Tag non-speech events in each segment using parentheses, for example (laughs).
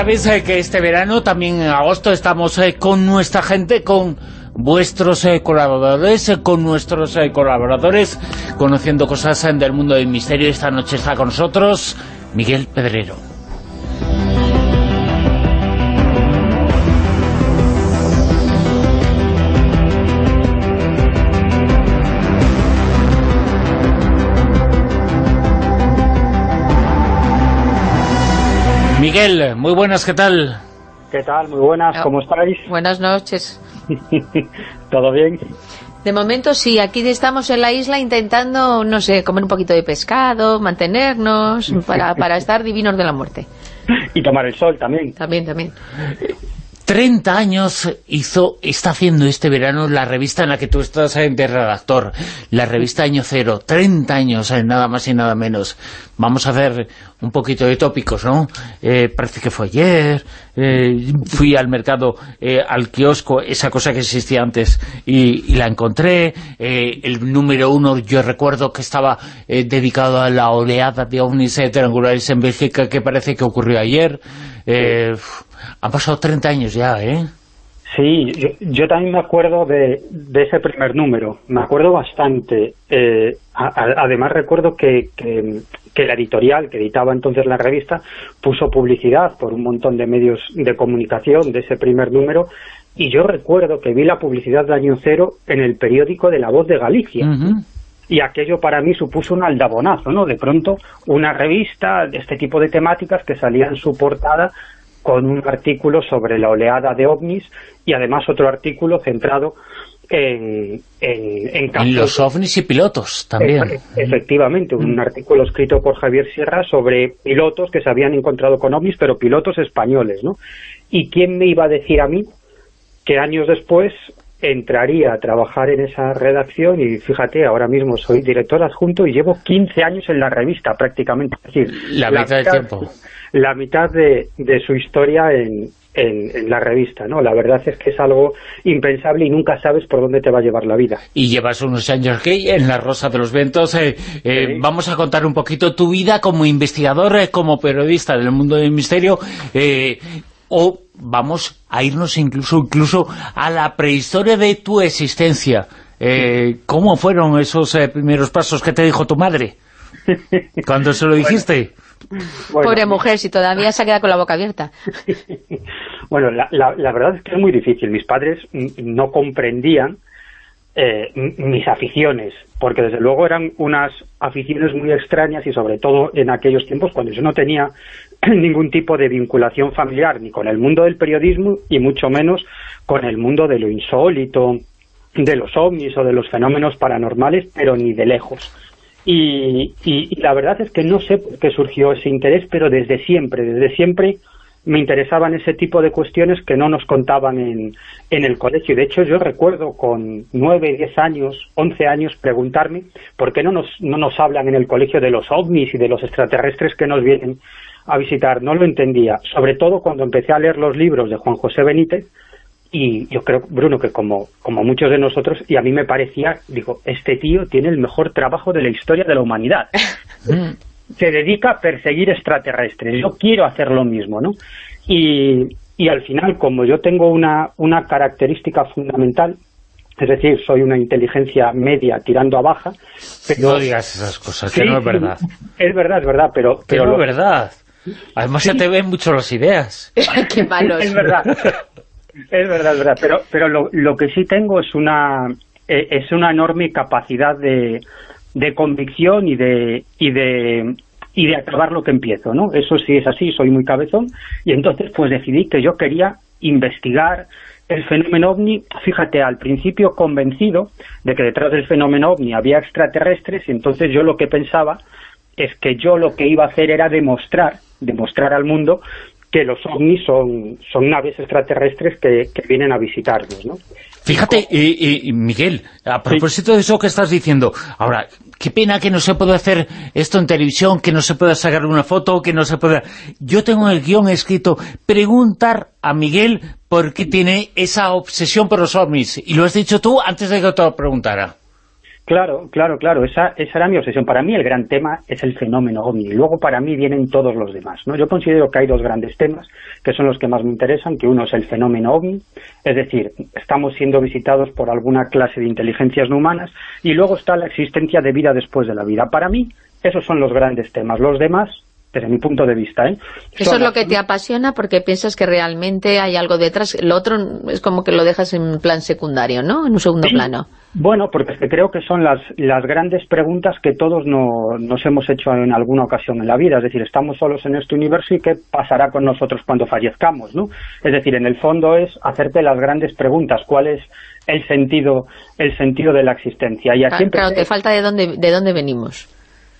sabéis eh, que este verano, también en agosto, estamos eh, con nuestra gente, con vuestros eh, colaboradores, con nuestros colaboradores, conociendo cosas del mundo del misterio. Esta noche está con nosotros Miguel Pedrero. Miguel, muy buenas, ¿qué tal? ¿Qué tal? Muy buenas, ¿cómo estáis? Buenas noches. (laughs) ¿Todo bien? De momento sí, aquí estamos en la isla intentando, no sé, comer un poquito de pescado, mantenernos, para, para estar divinos de la muerte. (laughs) Y tomar el sol también. También, también. 30 años hizo, está haciendo este verano la revista en la que tú estás de redactor, la revista Año Cero, 30 años, eh, nada más y nada menos. Vamos a hacer un poquito de tópicos, ¿no? Eh, parece que fue ayer, eh, fui al mercado, al kiosco, esa cosa que existía antes, y, la encontré. el número uno, yo recuerdo que estaba dedicado a la oleada de ovnis triangulares en Bélgica, que parece que ocurrió ayer. Han pasado 30 años ya, ¿eh? Sí, yo, también me acuerdo de, ese primer número, me acuerdo bastante. Eh, además recuerdo que, que, la editorial que editaba entonces la revista puso publicidad por un montón de medios de comunicación de ese primer número y yo recuerdo que vi la publicidad de Año Cero en el periódico de La Voz de Galicia. Y aquello para mí supuso un aldabonazo, ¿no? De pronto, una revista de este tipo de temáticas que salía en su portada con un artículo sobre la oleada de ovnis y además otro artículo centrado en, en, en, los ovnis y pilotos también. efectivamente, un mm. artículo escrito por Javier Sierra sobre pilotos que se habían encontrado con ovnis, pero pilotos españoles, ¿no? ¿Y quién me iba a decir a mí que años después entraría a trabajar en esa redacción y fíjate, ahora mismo soy director adjunto y llevo 15 años en la revista prácticamente. Es decir, la, mitad del tiempo. La mitad de, su historia en, en, la revista, ¿no? La verdad es que es algo impensable y nunca sabes por dónde te va a llevar la vida. Y llevas unos años aquí en La Rosa de los Vientos. Eh, eh, vamos a contar un poquito tu vida como investigador, eh, como periodista del mundo del misterio o vamos a irnos incluso incluso a la prehistoria de tu existencia. Eh, ¿Cómo fueron esos eh, primeros pasos que te dijo tu madre? cuando se lo (laughs) dijiste? (laughs) Pobre mujer, si todavía se ha quedado con la boca abierta. (laughs) bueno, la, la, verdad es que es muy difícil. Mis padres no comprendían eh, mis aficiones, porque desde luego eran unas aficiones muy extrañas y sobre todo en aquellos tiempos cuando yo no tenía (clears throat) ningún tipo de vinculación familiar ni con el mundo del periodismo y mucho menos con el mundo de lo insólito, de los ovnis o de los fenómenos paranormales, pero ni de lejos. Y, la verdad es que no sé por qué surgió ese interés, pero desde siempre, desde siempre me interesaban ese tipo de cuestiones que no nos contaban en, en el colegio. De hecho, yo recuerdo con nueve, diez años, once años, preguntarme por qué no nos, no nos hablan en el colegio de los ovnis y de los extraterrestres que nos vienen a visitar, no lo entendía, sobre todo cuando empecé a leer los libros de Juan José Benítez, y yo creo, Bruno, que como, como muchos de nosotros, y a mí me parecía, digo, este tío tiene el mejor trabajo de la historia de la humanidad. (laughs) Se dedica a perseguir extraterrestres, yo quiero hacer lo mismo, ¿no? Y, y al final, como yo tengo una, una característica fundamental, es decir, soy una inteligencia media tirando a baja. Pero... No digas esas cosas, que no es verdad. Es verdad, es verdad, pero... pero no es verdad. Además se te ven mucho las ideas. (laughs) Qué malos. Es verdad. Es verdad, es verdad. Pero, pero lo, que sí tengo es una, e, es una enorme capacidad de, de convicción y de, y de y de acabar lo que empiezo, ¿no? Eso sí es así, soy muy cabezón, y entonces pues decidí que yo quería investigar el fenómeno ovni, fíjate, al principio convencido de que detrás del fenómeno ovni había extraterrestres, y entonces yo lo que pensaba es que yo lo que iba a hacer era demostrar demostrar al mundo que los ovnis son, son naves extraterrestres que, vienen a visitarnos, ¿no? Fíjate, Miguel, a propósito de eso que estás diciendo, ahora, qué pena que no se pueda hacer esto en televisión, que no se pueda sacar una foto, que no se pueda... Yo tengo en el guion escrito, preguntar a Miguel por qué tiene esa obsesión por los ovnis, y lo has dicho tú antes de que te lo preguntara. Claro, claro, claro, esa, esa era mi obsesión. Para mí el gran tema es el fenómeno OVNI, y luego para mí vienen todos los demás. ¿no? Yo considero que hay dos grandes temas, que son los que más me interesan, que uno es el fenómeno OVNI, es decir, estamos siendo visitados por alguna clase de inteligencias no humanas, y luego está la existencia de vida después de la vida. Para mí, esos son los grandes temas. Los demás desde mi punto de vista. ¿eh? Eso es lo que te apasiona porque piensas que realmente hay algo detrás. Lo otro es como que lo dejas en plan secundario, ¿no? En un segundo plano. Bueno, porque creo que son las, las grandes preguntas que todos no, nos hemos hecho en alguna ocasión en la vida. Es decir, estamos solos en este universo y qué pasará con nosotros cuando fallezcamos, ¿no? Es decir, en el fondo es hacerte las grandes preguntas. ¿Cuál es el sentido el sentido de la existencia? Y aquí claro, te falta de dónde, de dónde venimos.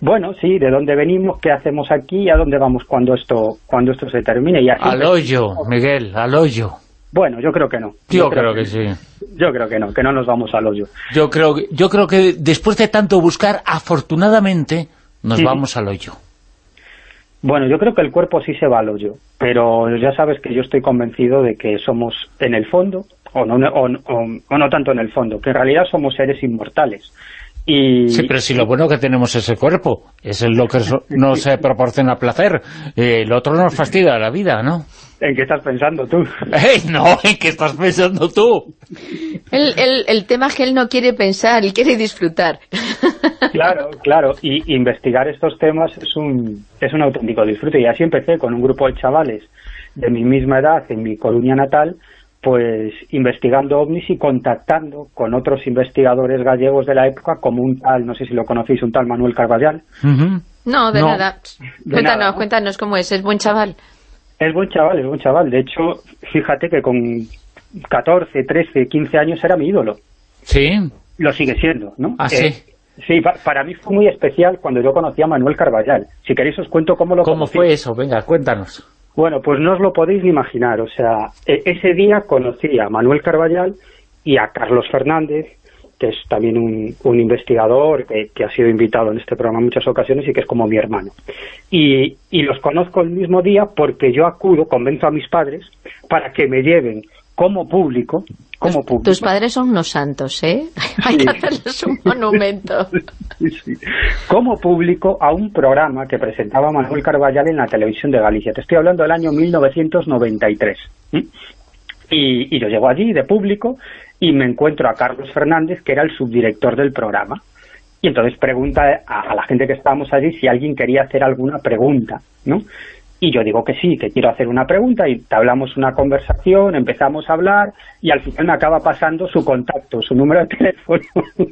Bueno, sí, de dónde venimos, qué hacemos aquí y a dónde vamos cuando esto cuando esto se termine. Y al hoyo, Miguel, al hoyo. Bueno, yo creo que no. Yo, creo, que, sí. Yo creo que no, que no nos vamos al hoyo. Yo creo, yo creo que después de tanto buscar, afortunadamente, nos vamos al hoyo. Bueno, yo creo que el cuerpo sí se va al hoyo, pero ya sabes que yo estoy convencido de que somos en el fondo, o no, o, o no tanto en el fondo, que en realidad somos seres inmortales Sí, pero si lo bueno que tenemos es el cuerpo, es lo que nos (laughs) proporciona placer, eh, el otro nos fastidia la vida, ¿no? ¿En qué estás pensando tú? (laughs) No, ¿en qué estás pensando tú? El, el, tema es que él no quiere pensar, él quiere disfrutar. (laughs) Claro, claro, y investigar estos temas es un, es un auténtico disfrute, y así empecé con un grupo de chavales de mi misma edad en mi Coruña natal, pues investigando ovnis y contactando con otros investigadores gallegos de la época, como un tal, no sé si lo conocéis, un tal Manuel Carballal. No, de nada. cuéntanos, cuéntanos cómo es, ¿es buen chaval? Es buen chaval, es buen chaval. De hecho, fíjate que con 14, 13, 15 años era mi ídolo. Sí. Lo sigue siendo, ¿no? Ah, sí. Eh, sí, para mí fue muy especial cuando yo conocí a Manuel Carballal. Si queréis os cuento cómo lo ¿Cómo fue eso? Venga, cuéntanos. Bueno, pues no os lo podéis ni imaginar. O sea, e, ese día conocí a Manuel Carballal y a Carlos Fernández, que es también un, investigador que, ha sido invitado en este programa en muchas ocasiones y que es como mi hermano. Y, y los conozco el mismo día porque yo acudo, convenzo a mis padres para que me lleven como público, como público. Tus padres son unos santos, ¿eh? (laughs) Hay que hacerles un monumento. (laughs) Como público a un programa que presentaba Manuel Carballal en la televisión de Galicia. Te estoy hablando del año 1993. Y, y yo llego allí de público y me encuentro a Carlos Fernández, que era el subdirector del programa. Y entonces pregunta a, a la gente que estábamos allí si alguien quería hacer alguna pregunta, ¿no? Y yo digo que sí, que quiero hacer una pregunta y hablamos una conversación, empezamos a hablar y al final me acaba pasando su contacto, su número de teléfono, (laughs)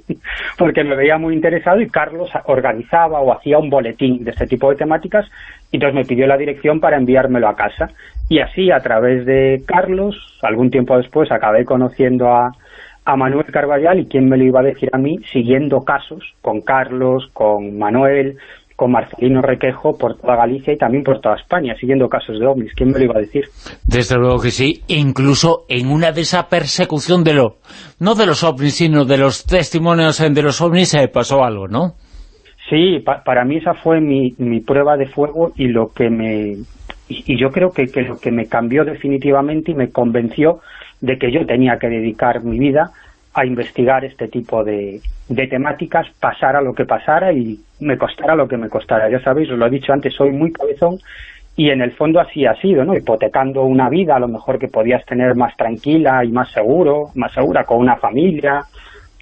porque me veía muy interesado y Carlos organizaba o hacía un boletín de este tipo de temáticas y entonces me pidió la dirección para enviármelo a casa. Y así, a través de Carlos, algún tiempo después acabé conociendo a, a Manuel Carballal y quién me lo iba a decir a mí, siguiendo casos con Carlos, con Manuel, con Marcelino Requejo por toda Galicia y también por toda España, siguiendo casos de ovnis. ¿Quién me lo iba a decir? Desde luego que sí, incluso en una de esa persecución de lo, no de los ovnis, sino de los testimonios de los ovnis, se pasó algo, ¿no? Sí, para mí esa fue mi, mi, prueba de fuego y lo que me... Y, yo creo que, que lo que me cambió definitivamente y me convenció de que yo tenía que dedicar mi vida a investigar este tipo de, de temáticas, pasara lo que pasara y me costara lo que me costara. Ya sabéis, os lo he dicho antes, soy muy cabezón y en el fondo así ha sido, ¿no? Hipotecando una vida a lo mejor que podías tener más tranquila y más seguro, más segura con una familia,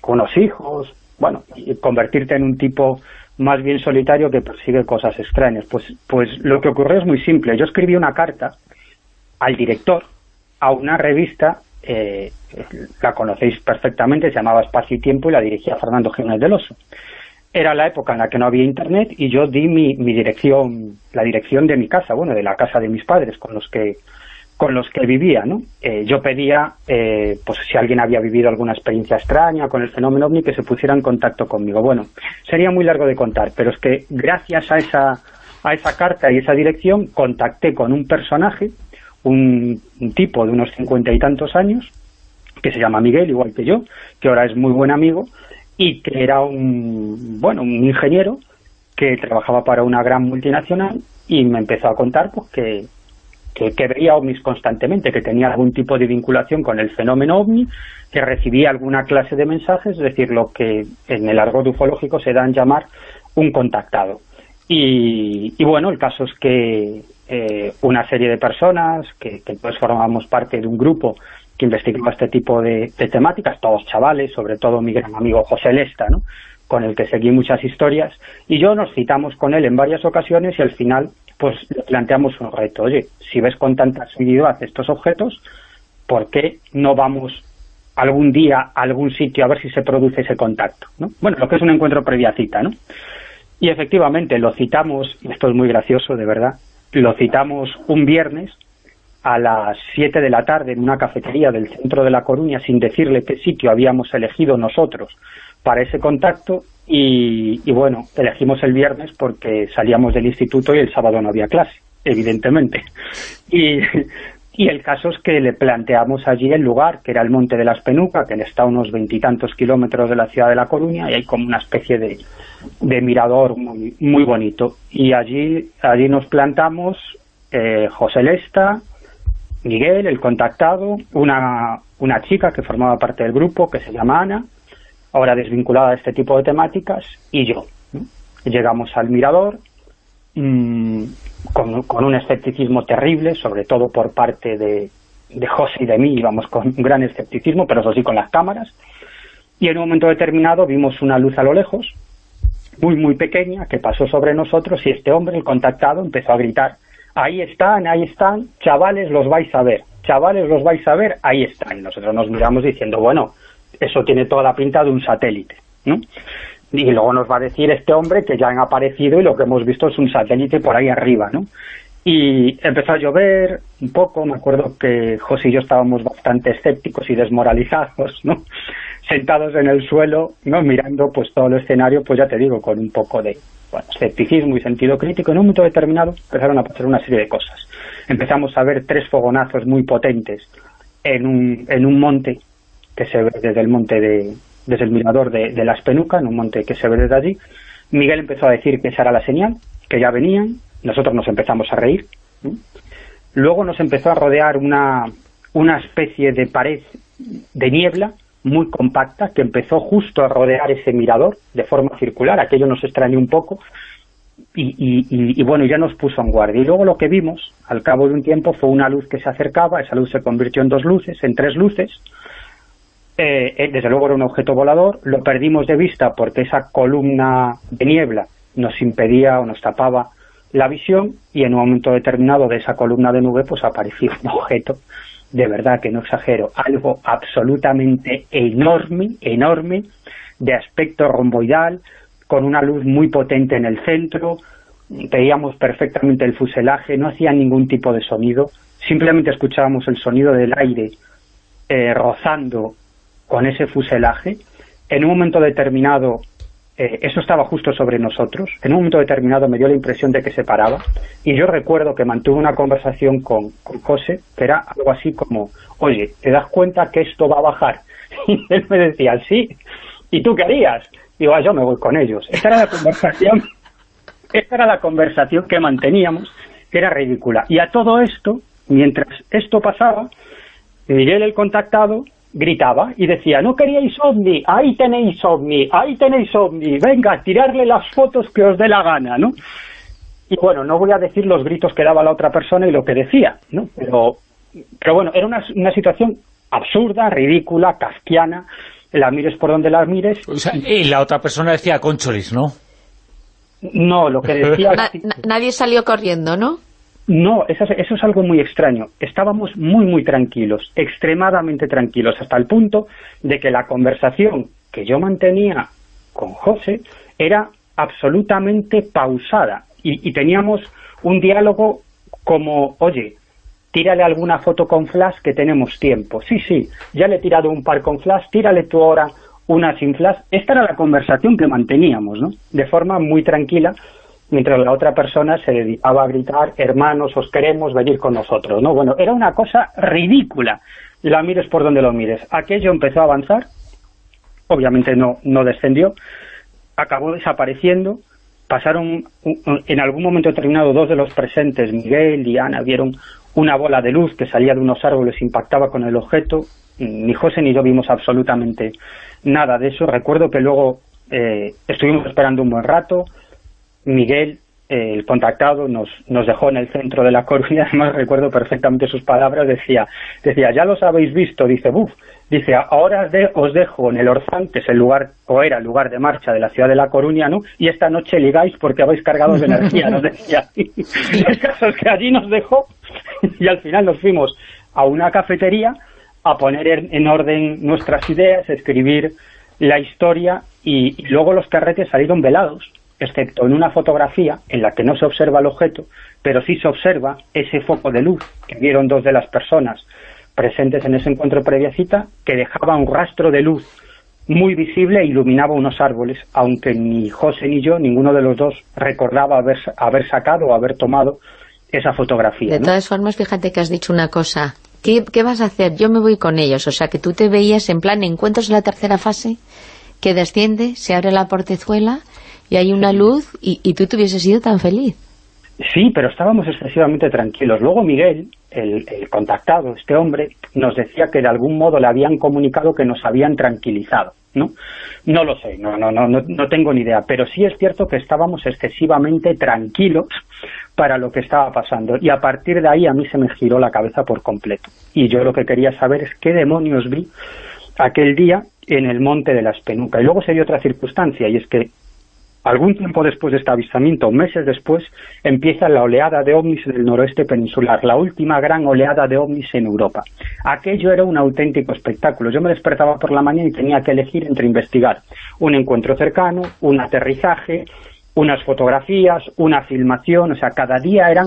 con unos hijos, bueno, y convertirte en un tipo más bien solitario que persigue cosas extrañas. Pues, pues lo que ocurrió es muy simple. Yo escribí una carta al director a una revista eh, la conocéis perfectamente, se llamaba Espacio y Tiempo y la dirigía Fernando Jiménez del Oso. Era la época en la que no había internet y yo di mi, dirección, la dirección de mi casa, bueno, de la casa de mis padres con los que con los que vivía, ¿no? Eh, yo pedía, eh, pues si alguien había vivido alguna experiencia extraña con el fenómeno OVNI, que se pusiera en contacto conmigo. Bueno, sería muy largo de contar, pero es que gracias a esa, a esa carta y esa dirección contacté con un personaje un, tipo de unos cincuenta y tantos años, que se llama Miguel, igual que yo, que ahora es muy buen amigo, y que era un, bueno, un ingeniero que trabajaba para una gran multinacional y me empezó a contar pues, que, que, que, veía ovnis constantemente, que tenía algún tipo de vinculación con el fenómeno ovni, que recibía alguna clase de mensajes, es decir, lo que en el argot ufológico se dan llamar un contactado. Y, bueno, el caso es que eh, una serie de personas, que, que pues formamos parte de un grupo que investigaba este tipo de, temáticas, todos chavales, sobre todo mi gran amigo José Lesta, ¿no? con el que seguí muchas historias, y yo nos citamos con él en varias ocasiones y al final pues planteamos un reto. Oye, si ves con tanta asiduidad estos objetos, ¿por qué no vamos algún día a algún sitio a ver si se produce ese contacto? ¿no? Bueno, lo que es un encuentro previa cita, ¿no? Y efectivamente lo citamos, esto es muy gracioso, de verdad, lo citamos un viernes a las 7 de la tarde en una cafetería del centro de La Coruña sin decirle qué sitio habíamos elegido nosotros para ese contacto y, y, bueno, elegimos el viernes porque salíamos del instituto y el sábado no había clase, evidentemente. Y, y el caso es que le planteamos allí el lugar, que era el Monte de las Penucas, que está a unos veintitantos kilómetros de la ciudad de La Coruña, y hay como una especie de, de mirador muy, muy bonito. Y allí, allí nos plantamos eh, José Lesta, Miguel, el contactado, una, una chica que formaba parte del grupo, que se llama Ana, ahora desvinculada de este tipo de temáticas, y yo. Llegamos al mirador con, con, un escepticismo terrible, sobre todo por parte de, de José y de mí, íbamos con un gran escepticismo, pero eso sí con las cámaras, y en un momento determinado vimos una luz a lo lejos, muy muy pequeña, que pasó sobre nosotros, y este hombre, el contactado, empezó a gritar, ahí están, ahí están, chavales, los vais a ver, chavales, los vais a ver, ahí están. Nosotros nos miramos diciendo, bueno, eso tiene toda la pinta de un satélite, ¿no? Y luego nos va a decir este hombre que ya han aparecido y lo que hemos visto es un satélite por ahí arriba, ¿no? Y empezó a llover un poco, me acuerdo que José y yo estábamos bastante escépticos y desmoralizados, ¿no? Sentados en el suelo, ¿no? Mirando pues todo el escenario, pues ya te digo, con un poco de bueno, escepticismo y sentido crítico. En un momento determinado empezaron a pasar una serie de cosas. Empezamos a ver tres fogonazos muy potentes en un, en un monte que se ve desde el monte de, desde el mirador de, Las Penucas, en un monte que se ve desde allí. Miguel empezó a decir que esa era la señal, que ya venían, nosotros nos empezamos a reír. Luego nos empezó a rodear una, una especie de pared de niebla muy compacta que empezó justo a rodear ese mirador de forma circular, aquello nos extrañó un poco y, y, y, bueno, ya nos puso en guardia. Y luego lo que vimos, al cabo de un tiempo, fue una luz que se acercaba, esa luz se convirtió en dos luces, en tres luces, eh, eh, desde luego era un objeto volador, lo perdimos de vista porque esa columna de niebla nos impedía o nos tapaba la visión y en un momento determinado de esa columna de nube pues apareció un objeto, de verdad que no exagero, algo absolutamente enorme, enorme, de aspecto romboidal, con una luz muy potente en el centro, veíamos perfectamente el fuselaje, no hacía ningún tipo de sonido, simplemente escuchábamos el sonido del aire eh, rozando con ese fuselaje, en un momento determinado, eh, eso estaba justo sobre nosotros, en un momento determinado me dio la impresión de que se paraba, y yo recuerdo que mantuve una conversación con, con José, que era algo así como, oye, ¿te das cuenta que esto va a bajar? (laughs) Y él me decía, sí, ¿y tú qué harías? Digo, ah, yo me voy con ellos. Esta era la conversación, (laughs) esta era la conversación que manteníamos, que era ridícula. Y a todo esto, mientras esto pasaba, Miguel el contactado gritaba y decía, no queríais ovni, ahí tenéis ovni, ahí tenéis ovni, venga, tirarle las fotos que os dé la gana, ¿no? Y bueno, no voy a decir los gritos que daba la otra persona y lo que decía, ¿no? Pero, pero bueno, era una, una situación absurda, ridícula, kafkiana, la mires por donde la mires. O sea, y la otra persona decía concholis, ¿no? No, lo que decía... (laughs) Na, nadie salió corriendo, ¿no? No, eso, eso, es algo muy extraño. Estábamos muy, muy tranquilos, extremadamente tranquilos, hasta el punto de que la conversación que yo mantenía con José era absolutamente pausada y, y teníamos un diálogo como, oye, tírale alguna foto con flash que tenemos tiempo. Sí, sí, ya le he tirado un par con flash, tírale tú ahora una sin flash. Esta era la conversación que manteníamos, ¿no? De forma muy tranquila, mientras la otra persona se dedicaba a gritar, hermanos, os queremos venir con nosotros, ¿no? Bueno, era una cosa ridícula, la mires por donde lo mires. Aquello empezó a avanzar, obviamente no, no descendió, acabó desapareciendo, pasaron, en algún momento determinado, dos de los presentes, Miguel y Ana, vieron una bola de luz que salía de unos árboles impactaba con el objeto. Ni José ni yo vimos absolutamente nada de eso. Recuerdo que luego eh, estuvimos esperando un buen rato. Miguel, eh, el contactado, nos, nos dejó en el centro de la Coruña. (laughs) Además, recuerdo perfectamente sus palabras. Decía, decía ya los habéis visto. Dice, buf, dice, ahora os dejo en el Orzán, que es el lugar, o era el lugar de marcha de la ciudad de La Coruña, ¿no? Y esta noche ligáis porque habéis cargado de energía, nos decía. (laughs) el caso es que allí nos dejó (laughs) y al final nos fuimos a una cafetería a poner en orden nuestras ideas, escribir la historia y, luego los carretes salieron velados, excepto en una fotografía en la que no se observa el objeto, pero sí se observa ese foco de luz que vieron dos de las personas presentes en ese encuentro previa cita, que dejaba un rastro de luz muy visible e iluminaba unos árboles, aunque ni José ni yo, ninguno de los dos, recordaba haber, haber sacado o haber tomado esa fotografía. De todas formas, fíjate que has dicho una cosa. ¿Qué, ¿Qué, vas a hacer? Yo me voy con ellos. O sea, que tú te veías en plan encuentros en la tercera fase, que desciende, se abre la portezuela y hay una luz y, y tú te hubieses sido tan feliz. Sí, pero estábamos excesivamente tranquilos. Luego Miguel, el, el, contactado, este hombre, nos decía que de algún modo le habían comunicado que nos habían tranquilizado, ¿no? No lo sé, no, no, no, no tengo ni idea, pero sí es cierto que estábamos excesivamente tranquilos para lo que estaba pasando. Y a partir de ahí a mí se me giró la cabeza por completo. Y yo lo que quería saber es qué demonios vi aquel día en el monte de la Espenuca. Y luego se dio otra circunstancia, y es que algún tiempo después de este avistamiento, meses después, empieza la oleada de ovnis del noroeste peninsular, la última gran oleada de ovnis en Europa. Aquello era un auténtico espectáculo. Yo me despertaba por la mañana y tenía que elegir entre investigar un encuentro cercano, un aterrizaje, unas fotografías, una filmación, o sea, cada día eran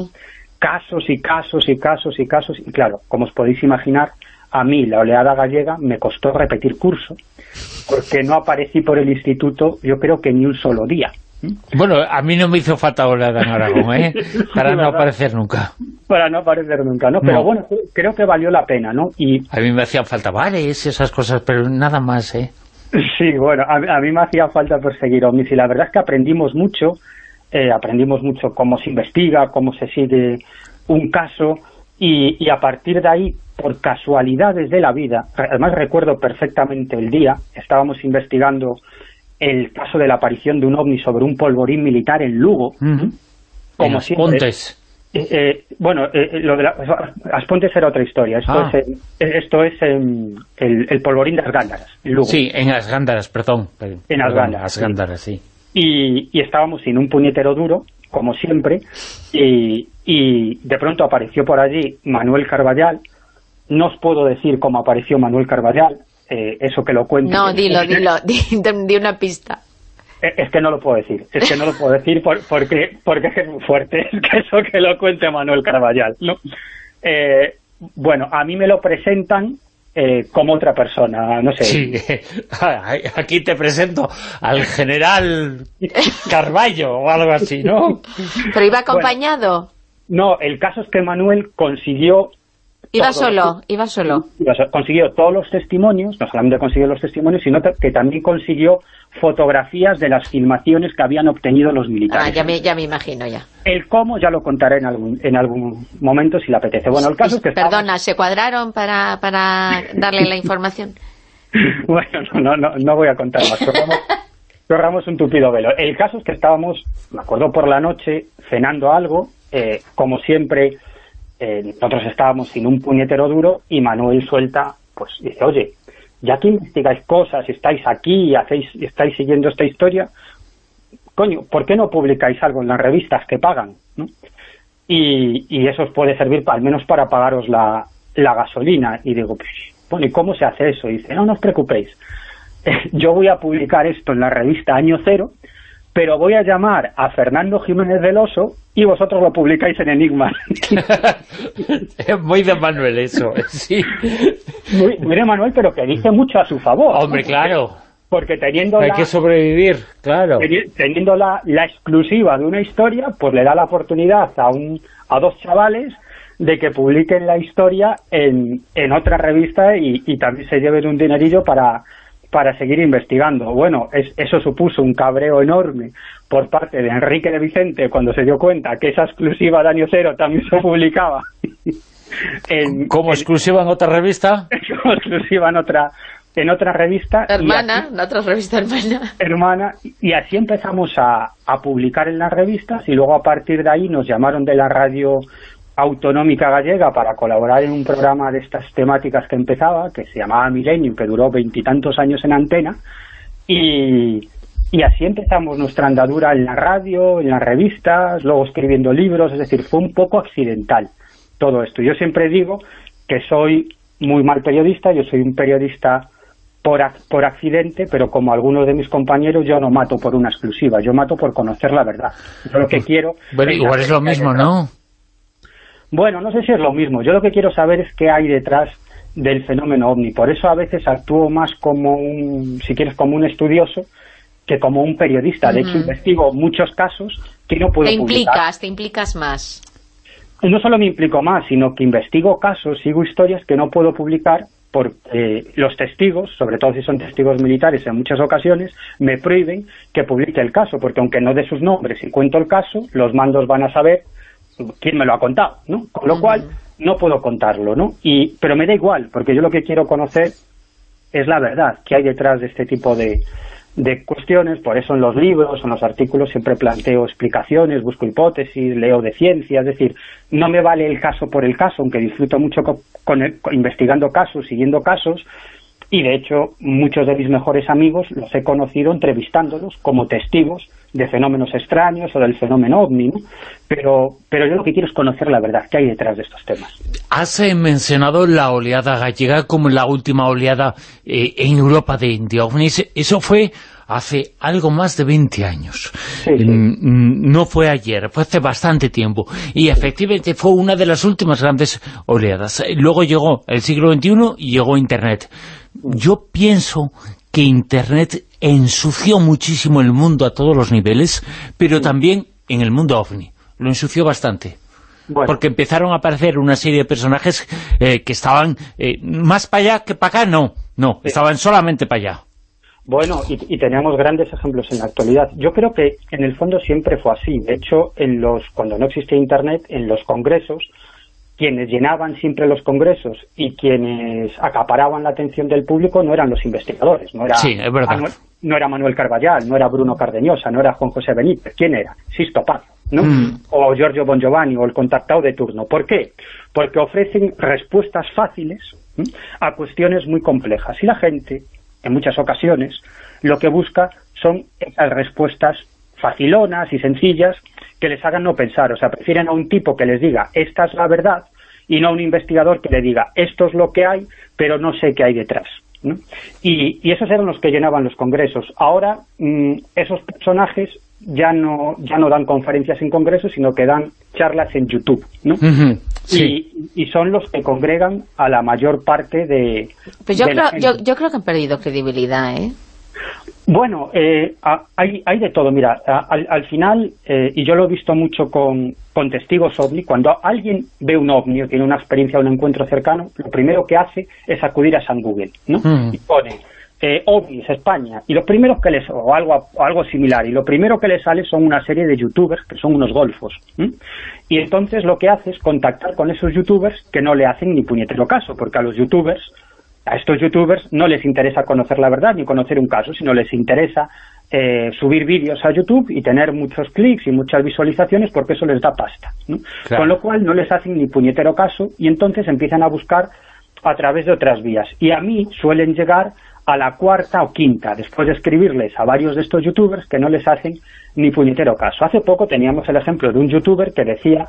casos y casos y casos y casos, y claro, como os podéis imaginar, a mí la oleada gallega me costó repetir curso, porque no aparecí por el instituto, yo creo que ni un solo día. Bueno, a mí no me hizo falta oleada en Aragón, ¿eh? (laughs) Para no aparecer nunca. Para no aparecer nunca, ¿no? Pero no. bueno, creo que valió la pena, ¿no? Y A mí me hacían falta bares, esas cosas, pero nada más, ¿eh? Sí, bueno, a, a mí me hacía falta perseguir ovnis y la verdad es que aprendimos mucho, eh, aprendimos mucho cómo se investiga, cómo se sigue un caso y, y a partir de ahí por casualidades de la vida, además recuerdo perfectamente el día, estábamos investigando el caso de la aparición de un ovni sobre un polvorín militar en Lugo, uh -huh. como en siempre. Pontes. Eh, eh, bueno, eh, lo de la, Aspontes era otra historia. Esto Ah. es, esto es el, el polvorín de las Gándaras, en Lugo. Sí, en las Gándaras, perdón. En las Gándaras, Las sí. Gándaras, sí. y, y estábamos sin un puñetero duro, como siempre, y, y de pronto apareció por allí Manuel Carballal. No os puedo decir cómo apareció Manuel Carballal, eh, eso que lo cuento. No, dilo, dilo, (laughs) di, di una pista. Eh, Es que no lo puedo decir, es que no lo puedo decir por- porque, porque es muy fuerte, (laughs) es que eso que lo cuente Manuel Carballal, ¿no? Eh, bueno, a mí me lo presentan eh, como otra persona, no sé. Sí, (laughs) aquí te presento al general Carballo o algo así, ¿no? Pero iba acompañado. No, el caso es que Manuel consiguió Iba solo, iba solo. consiguió todos los testimonios, no solamente consiguió los testimonios, sino que también consiguió fotografías de las filmaciones que habían obtenido los militares. Ah, ya me, ya me imagino ya. El cómo ya lo contaré en algún, en algún momento si le apetece. Bueno, el caso es que estaba- Perdona, ¿se cuadraron para, para darle la información? (laughs) Bueno, no, no, no, voy a contar más. Corramos un tupido velo. El caso es que estábamos, me acuerdo por la noche, cenando algo, eh, como siempre, eh, nosotros estábamos sin un puñetero duro y Manuel suelta, pues dice, oye, ya que investigáis cosas, estáis aquí y hacéis, estáis siguiendo esta historia, coño, ¿por qué no publicáis algo en las revistas que pagan? Y, y eso os puede servir al menos para pagaros la, la gasolina. Y digo, pues, bueno, ¿y cómo se hace eso? Y dice, no, no os preocupéis, (laughs) yo voy a publicar esto en la revista Año Cero, pero voy a llamar a Fernando Jiménez del Oso y vosotros lo publicáis en Enigma. (laughs) es muy de Manuel eso, sí. muy, muy de Manuel, pero que dice mucho a su favor. Hombre, claro. Porque teniendo Hay la, que sobrevivir, claro. teni- teniendo la, la exclusiva de una historia, pues le da la oportunidad a, un, a dos chavales de que publiquen la historia en, en otra revista y, y también se lleven un dinerillo para, para seguir investigando. Bueno, eso supuso un cabreo enorme por parte de Enrique de Vicente cuando se dio cuenta que esa exclusiva de Año Cero también se publicaba. (laughs) ¿Como exclusiva en otra revista? (laughs) Como exclusiva en otra en otra revista. Hermana, en otra revista hermana. Hermana, y así empezamos a, a publicar en las revistas y luego a partir de ahí nos llamaron de la radio autonómica gallega para colaborar en un programa de estas temáticas que empezaba, que se llamaba Millennium, que duró veintitantos años en antena, y, y así empezamos nuestra andadura en la radio, en las revistas, luego escribiendo libros, es decir, fue un poco accidental todo esto. Yo siempre digo que soy muy mal periodista, yo soy un periodista por, por accidente, pero como algunos de mis compañeros, yo no mato por una exclusiva, yo mato por conocer la verdad. Yo lo que quiero... Bueno, igual es lo mismo, ¿no? Bueno, no sé si es lo mismo. Yo lo que quiero saber es qué hay detrás del fenómeno ovni. Por eso a veces actúo más como un, si quieres, como un estudioso que como un periodista. De hecho, investigo muchos casos que no puedo Te implicas, publicar. te implicas más. No solo me implico más, sino que investigo casos, sigo historias que no puedo publicar porque los testigos, sobre todo si son testigos militares en muchas ocasiones, me prohíben que publique el caso, porque aunque no dé sus nombres y cuento el caso, los mandos van a saber quién me lo ha contado, ¿no? Con lo cual, no puedo contarlo, ¿no? Y, pero me da igual, porque yo lo que quiero conocer es la verdad que hay detrás de este tipo de, de cuestiones, por eso en los libros, en los artículos siempre planteo explicaciones, busco hipótesis, leo de ciencia, es decir, no me vale el caso por el caso, aunque disfruto mucho con, investigando casos, siguiendo casos, y de hecho muchos de mis mejores amigos los he conocido entrevistándolos como testigos de fenómenos extraños o del fenómeno ovni, pero, pero yo lo que quiero es conocer la verdad que hay detrás de estos temas. Has eh, mencionado la oleada gallega como la última oleada eh, en Europa de, de ovnis, eso fue hace algo más de 20 años. Mm, no fue ayer, fue hace bastante tiempo. Y efectivamente fue una de las últimas grandes oleadas. Luego llegó el siglo XXI y llegó Internet. Yo pienso que Internet ensució muchísimo el mundo a todos los niveles, pero también en el mundo OVNI. Lo ensució bastante. Porque empezaron a aparecer una serie de personajes eh, que estaban eh, más para allá que para acá, no. No, estaban solamente para allá. Bueno, y, y, tenemos grandes ejemplos en la actualidad. Yo creo que en el fondo siempre fue así. De hecho, en los cuando no existía Internet, en los congresos, quienes llenaban siempre los congresos y quienes acaparaban la atención del público no eran los investigadores, no era, Manuel, no era Manuel Carballal, no era Bruno Cardeñosa, no era Juan José Benítez, ¿quién era? Sisto Paz, ¿no? Mm. O Giorgio Bongiovanni o el contactado de turno. ¿Por qué? Porque ofrecen respuestas fáciles a cuestiones muy complejas y la gente, en muchas ocasiones, lo que busca son esas respuestas facilonas y sencillas que les hagan no pensar, o sea, prefieren a un tipo que les diga, esta es la verdad, y no a un investigador que le diga, esto es lo que hay, pero no sé qué hay detrás. Y, esos eran los que llenaban los congresos. Ahora, mm, esos personajes ya no ya no dan conferencias en congresos, sino que dan charlas en YouTube, ¿no? y, son los que congregan a la mayor parte de... Pues yo, creo, yo, yo creo que han perdido credibilidad, ¿eh? Bueno, eh, hay, hay de todo. Mira, al, final, eh, y yo lo he visto mucho con, con testigos OVNI, cuando alguien ve un OVNI o tiene una experiencia, un encuentro cercano, lo primero que hace es acudir a San Google, ¿no? Mm. Y pone eh, OVNIs España, y lo primero que les, o algo, algo similar, y lo primero que le sale son una serie de youtubers, que son unos golfos. Y entonces lo que hace es contactar con esos youtubers que no le hacen ni puñetero caso, porque a los youtubers a estos youtubers no les interesa conocer la verdad ni conocer un caso, sino les interesa eh, subir vídeos a YouTube y tener muchos clics y muchas visualizaciones porque eso les da pasta. Con lo cual no les hacen ni puñetero caso y entonces empiezan a buscar a través de otras vías. Y a mí suelen llegar a la cuarta o quinta, después de escribirles a varios de estos youtubers que no les hacen ni puñetero caso. Hace poco teníamos el ejemplo de un youtuber que decía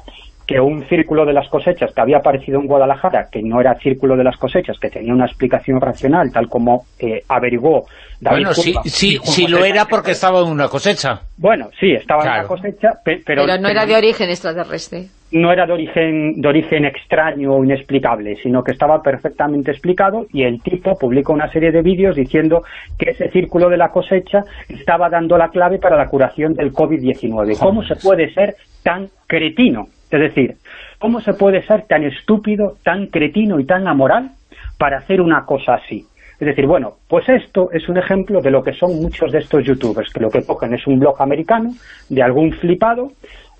que un círculo de las cosechas que había aparecido en Guadalajara, que no era círculo de las cosechas, que tenía una explicación racional, tal como eh, averiguó David Bueno, sí, sí, sí lo era porque estaba en una cosecha. Bueno, sí, estaba en una cosecha, pero... Pero no era de origen extraterrestre. No era de origen, de origen extraño o inexplicable, sino que estaba perfectamente explicado y el tipo publicó una serie de vídeos diciendo que ese círculo de la cosecha estaba dando la clave para la curación del COVID-19. ¿Cómo se puede ser tan cretino? Es decir, ¿cómo se puede ser tan estúpido, tan cretino y tan amoral para hacer una cosa así? Es decir, bueno, pues esto es un ejemplo de lo que son muchos de estos youtubers, que lo que cogen es un blog americano de algún flipado,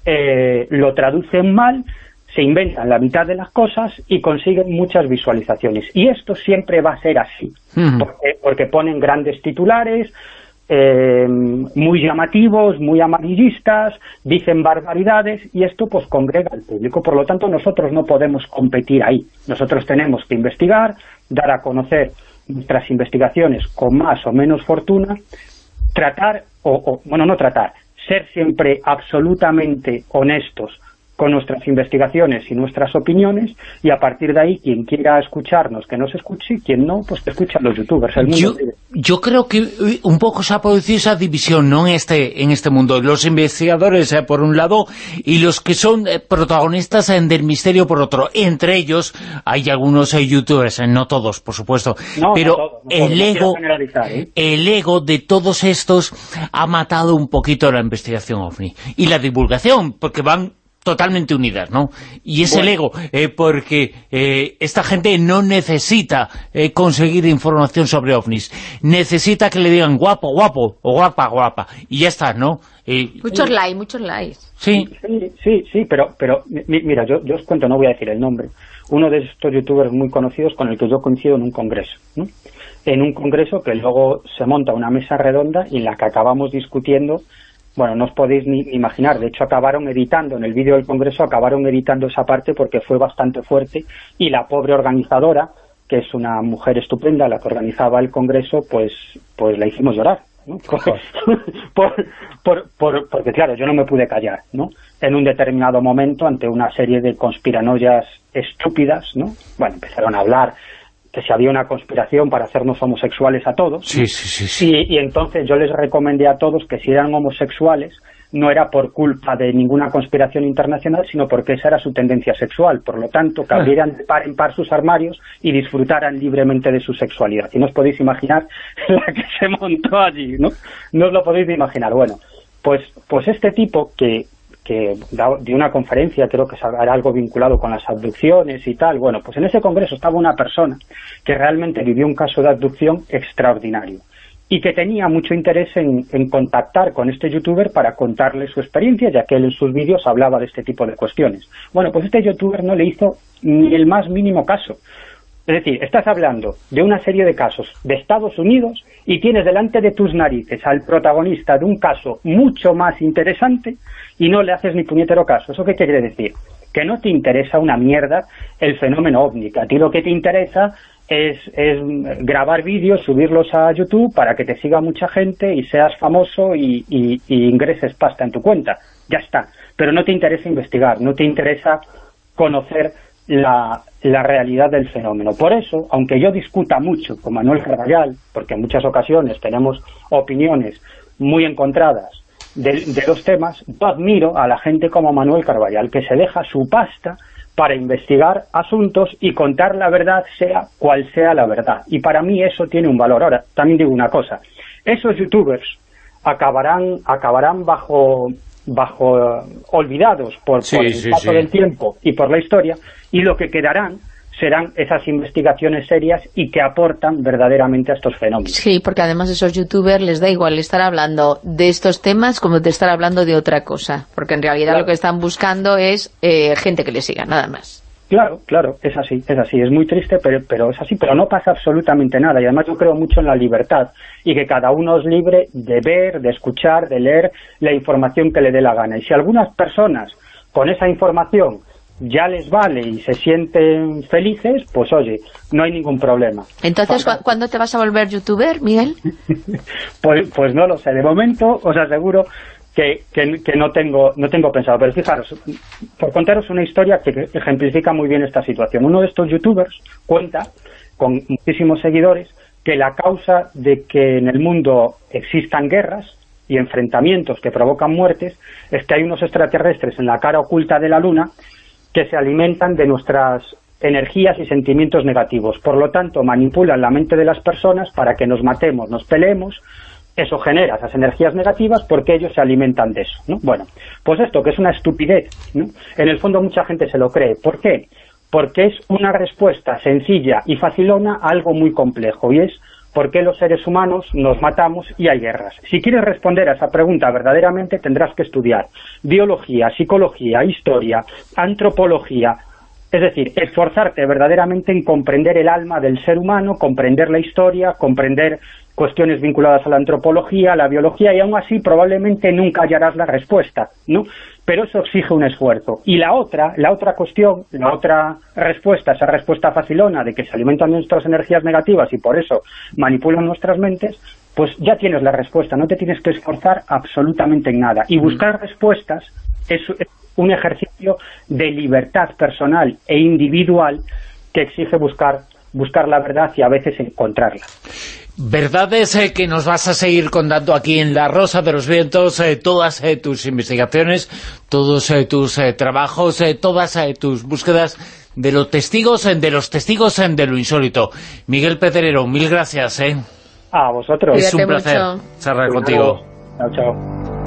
eh, lo traducen mal, se inventan la mitad de las cosas y consiguen muchas visualizaciones. Y esto siempre va a ser así, porque, ponen grandes titulares, eh, muy llamativos, muy amarillistas, dicen barbaridades y esto pues congrega al público. Por lo tanto, nosotros no podemos competir ahí. Nosotros tenemos que investigar, dar a conocer nuestras investigaciones con más o menos fortuna, tratar, o bueno, no tratar, ser siempre absolutamente honestos con nuestras investigaciones y nuestras opiniones y a partir de ahí quien quiera escucharnos que nos escuche y quien no, pues que escucha a los youtubers. yo, creo que eh, un poco se ha producido esa división ¿no? en, este, en este mundo. Los investigadores eh, por un lado y los que son eh, protagonistas del misterio por otro. Entre ellos hay algunos youtubers, no todos por supuesto, pero el, ego, el ego de todos estos ha matado un poquito la investigación OVNI y la divulgación, porque van totalmente unidas, ¿no? Y es el ego, eh, porque eh, esta gente no necesita eh, conseguir información sobre ovnis, necesita que le digan guapo, guapo, o guapa, guapa, y ya está, ¿no? muchos likes, muchos likes. Sí, sí, sí, pero, pero mira, yo, yo os cuento, no voy a decir el nombre, uno de estos youtubers muy conocidos con el que yo coincido en un congreso, ¿no? en un congreso que luego se monta una mesa redonda y en la que acabamos discutiendo bueno, no os podéis ni imaginar, de hecho acabaron editando, en el vídeo del Congreso acabaron editando esa parte porque fue bastante fuerte y la pobre organizadora, que es una mujer estupenda, la que organizaba el Congreso, pues, pues la hicimos llorar. ¿no? por, (laughs) por, porque claro, yo no me pude callar, ¿no? En un determinado momento, ante una serie de conspiranoias estúpidas, ¿no? Bueno, empezaron a hablar que si había una conspiración para hacernos homosexuales a todos. Sí, sí, sí, Y, entonces yo les recomendé a todos que si eran homosexuales no era por culpa de ninguna conspiración internacional, sino porque esa era su tendencia sexual. Por lo tanto, que ah. abrieran de par en par sus armarios y disfrutaran libremente de su sexualidad. Y no os podéis imaginar (laughs) la que se montó allí, ¿no? No os lo podéis imaginar. Bueno, pues, pues este tipo que, que dio una conferencia, creo que era algo vinculado con las abducciones y tal. Bueno, pues en ese congreso estaba una persona que realmente vivió un caso de abducción extraordinario y que tenía mucho interés en, contactar con este youtuber para contarle su experiencia, ya que él en sus vídeos hablaba de este tipo de cuestiones. Bueno, pues este youtuber no le hizo ni el más mínimo caso. Es decir, estás hablando de una serie de casos de Estados Unidos y tienes delante de tus narices al protagonista de un caso mucho más interesante y no le haces ni puñetero caso. ¿Eso qué quiere decir? Que no te interesa una mierda el fenómeno ovni, a ti lo que te interesa es, grabar vídeos, subirlos a YouTube para que te siga mucha gente y seas famoso y, ingreses pasta en tu cuenta. Ya está. Pero no te interesa investigar, no te interesa conocer la, la, realidad del fenómeno. Por eso, aunque yo discuta mucho con Manuel Carvallal, porque en muchas ocasiones tenemos opiniones muy encontradas de, de los temas, yo admiro a la gente como Manuel Carvallal, que se deja su pasta para investigar asuntos y contar la verdad, sea cual sea la verdad. Y para mí eso tiene un valor. Ahora, también digo una cosa, esos youtubers acabarán, acabarán bajo bajo olvidados por, el paso del tiempo y por la historia, y lo que quedarán serán esas investigaciones serias y que aportan verdaderamente a estos fenómenos. Sí, porque además a esos youtubers les da igual estar hablando de estos temas como de estar hablando de otra cosa, porque en realidad lo que están buscando es eh, gente que les siga, nada más. Claro, claro, es así, es así, es muy triste, pero, pero es así, pero no pasa absolutamente nada, y además yo creo mucho en la libertad, y que cada uno es libre de ver, de escuchar, de leer la información que le dé la gana, y si algunas personas con esa información ya les vale y se sienten felices, pues oye, no hay ningún problema. Entonces, ¿cuándo te vas a volver youtuber, Miguel? (laughs) pues, pues no lo sé, de momento os aseguro que, que, no tengo no tengo pensado, pero fijaros, por contaros una historia que ejemplifica muy bien esta situación. Uno de estos youtubers cuenta, con muchísimos seguidores, que la causa de que en el mundo existan guerras y enfrentamientos que provocan muertes es que hay unos extraterrestres en la cara oculta de la Luna que se alimentan de nuestras energías y sentimientos negativos. Por lo tanto, manipulan la mente de las personas para que nos matemos, nos peleemos, eso genera esas energías negativas porque ellos se alimentan de eso. ¿no? Bueno, pues esto que es una estupidez, ¿no? en el fondo mucha gente se lo cree. ¿Por qué? porque es una respuesta sencilla y facilona a algo muy complejo, y es por qué los seres humanos nos matamos y hay guerras. Si quieres responder a esa pregunta verdaderamente, tendrás que estudiar biología, psicología, historia, antropología, es decir, esforzarte verdaderamente en comprender el alma del ser humano, comprender la historia, comprender cuestiones vinculadas a la antropología, a la biología, y aún así probablemente nunca hallarás la respuesta, ¿no? Pero eso exige un esfuerzo. Y la otra, la otra cuestión, la otra respuesta, esa respuesta facilona de que se alimentan nuestras energías negativas y por eso manipulan nuestras mentes, pues ya tienes la respuesta, no te tienes que esforzar absolutamente en nada. Y buscar respuestas es un ejercicio de libertad personal e individual que exige buscar buscar la verdad y a veces encontrarla. Verdades eh, que nos vas a seguir contando aquí en La Rosa de los Vientos, eh, todas eh, tus investigaciones, todos tus trabajos, todas tus búsquedas de los testigos, de los testigos de lo insólito. Miguel Pedrero, mil gracias. A vosotros. Es un placer charlar contigo. Chao, chao.